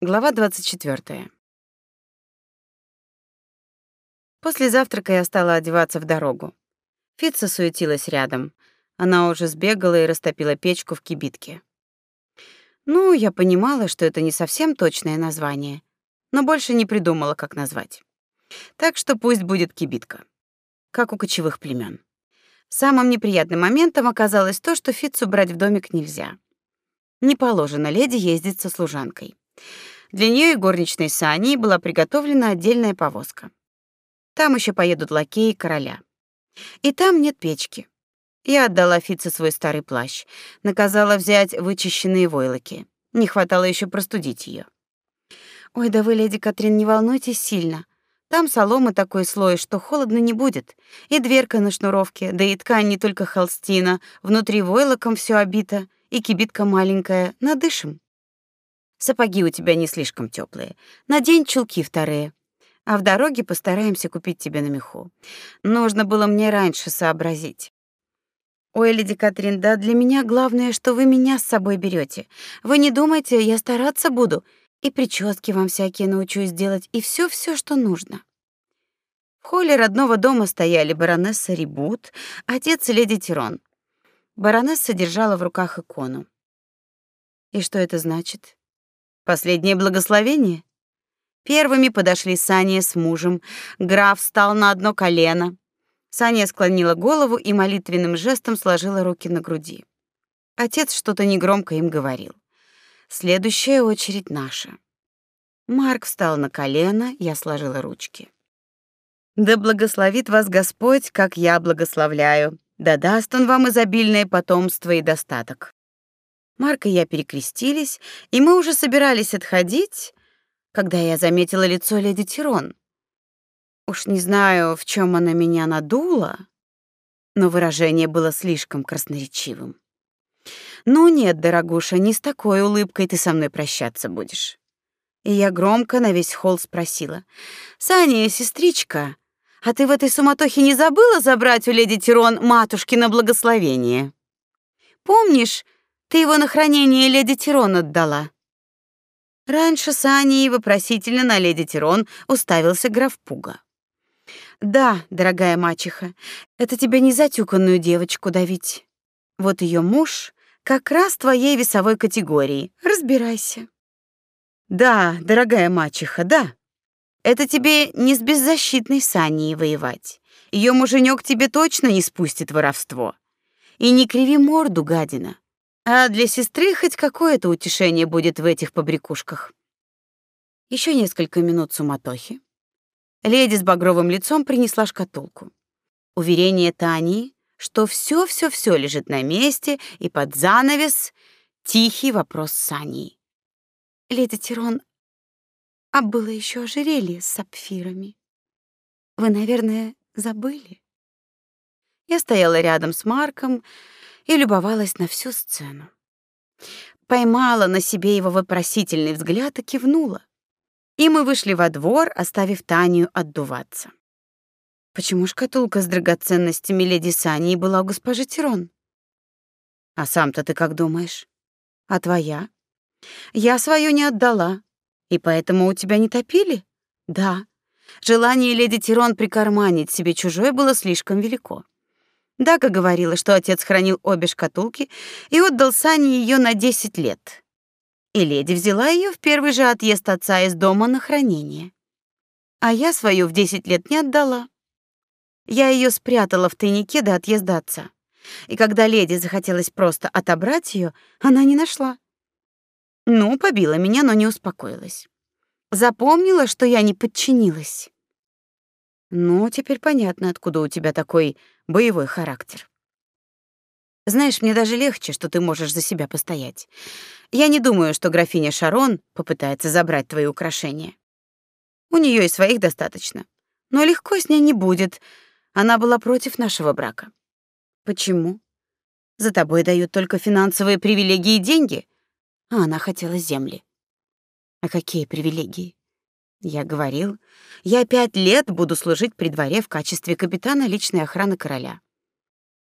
Глава 24. После завтрака я стала одеваться в дорогу. Фитца суетилась рядом. Она уже сбегала и растопила печку в кибитке. Ну, я понимала, что это не совсем точное название, но больше не придумала, как назвать. Так что пусть будет кибитка, как у кочевых племен. Самым неприятным моментом оказалось то, что Фитцу брать в домик нельзя. Не положено леди ездить со служанкой. Для нее и горничной Сани была приготовлена отдельная повозка. Там еще поедут лакеи короля. И там нет печки. Я отдала Фице свой старый плащ, наказала взять вычищенные войлоки. Не хватало еще простудить ее. Ой, да вы, леди Катрин, не волнуйтесь сильно. Там соломы такой слой, что холодно не будет. И дверка на шнуровке, да и ткань не только холстина, внутри войлоком все обито, и кибитка маленькая, надышим. Сапоги у тебя не слишком теплые. Надень чулки вторые. А в дороге постараемся купить тебе на меху. Нужно было мне раньше сообразить. Ой, леди Катрин, да для меня главное, что вы меня с собой берете. Вы не думайте, я стараться буду. И прически вам всякие научусь делать, и все, все, что нужно. В холле родного дома стояли баронесса Рибут, отец леди Тирон. Баронесса держала в руках икону. И что это значит? Последнее благословение? Первыми подошли Саня с мужем. Граф встал на одно колено. Саня склонила голову и молитвенным жестом сложила руки на груди. Отец что-то негромко им говорил. Следующая очередь наша. Марк встал на колено, я сложила ручки. Да благословит вас Господь, как я благословляю. Да даст он вам изобильное потомство и достаток. Марк и я перекрестились, и мы уже собирались отходить, когда я заметила лицо леди Тирон. Уж не знаю, в чем она меня надула, но выражение было слишком красноречивым. Ну нет, дорогуша, не с такой улыбкой ты со мной прощаться будешь. И я громко на весь холл спросила: "Саня, сестричка, а ты в этой суматохе не забыла забрать у леди Тирон матушкино благословение? Помнишь, ты его на хранение леди Тирон отдала. Раньше с Аней вопросительно на леди Тирон уставился граф Пуга. Да, дорогая мачеха, это тебе не затюканную девочку давить. Вот ее муж как раз твоей весовой категории. Разбирайся. Да, дорогая мачеха, да. Это тебе не с беззащитной Саней воевать. Ее муженек тебе точно не спустит воровство. И не криви морду, гадина. А для сестры хоть какое-то утешение будет в этих побрякушках. Еще несколько минут суматохи. Леди с багровым лицом принесла шкатулку. Уверение Тани, что все-все-все лежит на месте, и под занавес тихий вопрос Сани. Леди Тирон, а было еще ожерелье с сапфирами. Вы, наверное, забыли? Я стояла рядом с Марком, и любовалась на всю сцену. Поймала на себе его вопросительный взгляд и кивнула. И мы вышли во двор, оставив Танию отдуваться. Почему шкатулка с драгоценностями леди Сани была у госпожи Тирон? А сам-то ты как думаешь? А твоя? Я свою не отдала, и поэтому у тебя не топили? Да. Желание леди Тирон прикарманить себе чужое было слишком велико. Дага говорила, что отец хранил обе шкатулки и отдал Сане ее на 10 лет. И леди взяла ее в первый же отъезд отца из дома на хранение. А я свою в 10 лет не отдала. Я ее спрятала в тайнике до отъезда отца. И когда леди захотелось просто отобрать ее, она не нашла. Ну, побила меня, но не успокоилась. Запомнила, что я не подчинилась. Ну, теперь понятно, откуда у тебя такой боевой характер. Знаешь, мне даже легче, что ты можешь за себя постоять. Я не думаю, что графиня Шарон попытается забрать твои украшения. У нее и своих достаточно. Но легко с ней не будет. Она была против нашего брака. Почему? За тобой дают только финансовые привилегии и деньги, а она хотела земли. А какие привилегии? Я говорил, я пять лет буду служить при дворе в качестве капитана личной охраны короля.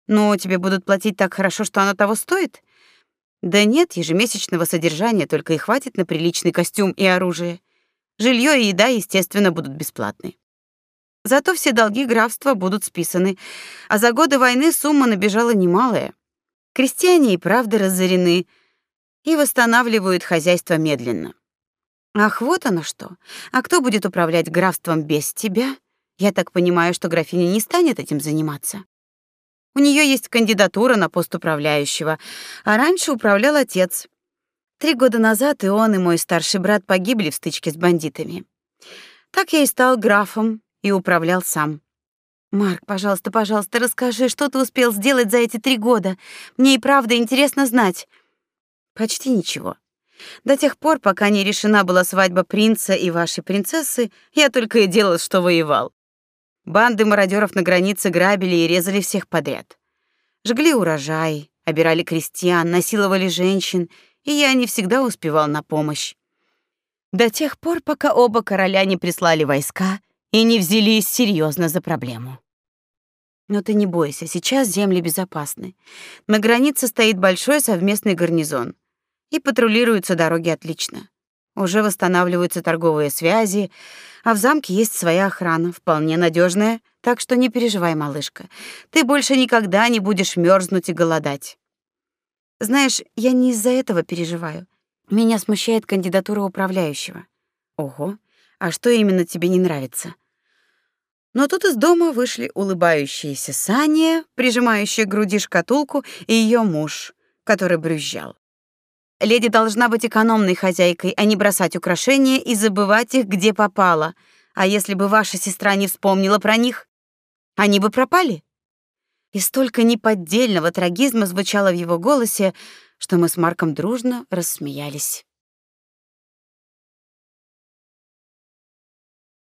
Но тебе будут платить так хорошо, что оно того стоит? Да нет, ежемесячного содержания только и хватит на приличный костюм и оружие. Жилье и еда, естественно, будут бесплатны. Зато все долги графства будут списаны, а за годы войны сумма набежала немалая. Крестьяне и правда разорены и восстанавливают хозяйство медленно. Ах, вот оно что. А кто будет управлять графством без тебя? Я так понимаю, что графиня не станет этим заниматься. У нее есть кандидатура на пост управляющего, а раньше управлял отец. Три года назад и он, и мой старший брат погибли в стычке с бандитами. Так я и стал графом и управлял сам. Марк, пожалуйста, пожалуйста, расскажи, что ты успел сделать за эти три года. Мне и правда интересно знать. Почти ничего. До тех пор, пока не решена была свадьба принца и вашей принцессы, я только и делал, что воевал. Банды мародеров на границе грабили и резали всех подряд. Жгли урожай, обирали крестьян, насиловали женщин, и я не всегда успевал на помощь. До тех пор, пока оба короля не прислали войска и не взялись серьезно за проблему. Но ты не бойся, сейчас земли безопасны. На границе стоит большой совместный гарнизон, и патрулируются дороги отлично. Уже восстанавливаются торговые связи, а в замке есть своя охрана, вполне надежная, так что не переживай, малышка. Ты больше никогда не будешь мерзнуть и голодать. Знаешь, я не из-за этого переживаю. Меня смущает кандидатура управляющего. Ого. А что именно тебе не нравится? Но тут из дома вышли улыбающиеся Саня, прижимающая к груди шкатулку, и ее муж, который брюзжал. Леди должна быть экономной хозяйкой, а не бросать украшения и забывать их, где попало. А если бы ваша сестра не вспомнила про них, они бы пропали. И столько неподдельного трагизма звучало в его голосе, что мы с Марком дружно рассмеялись.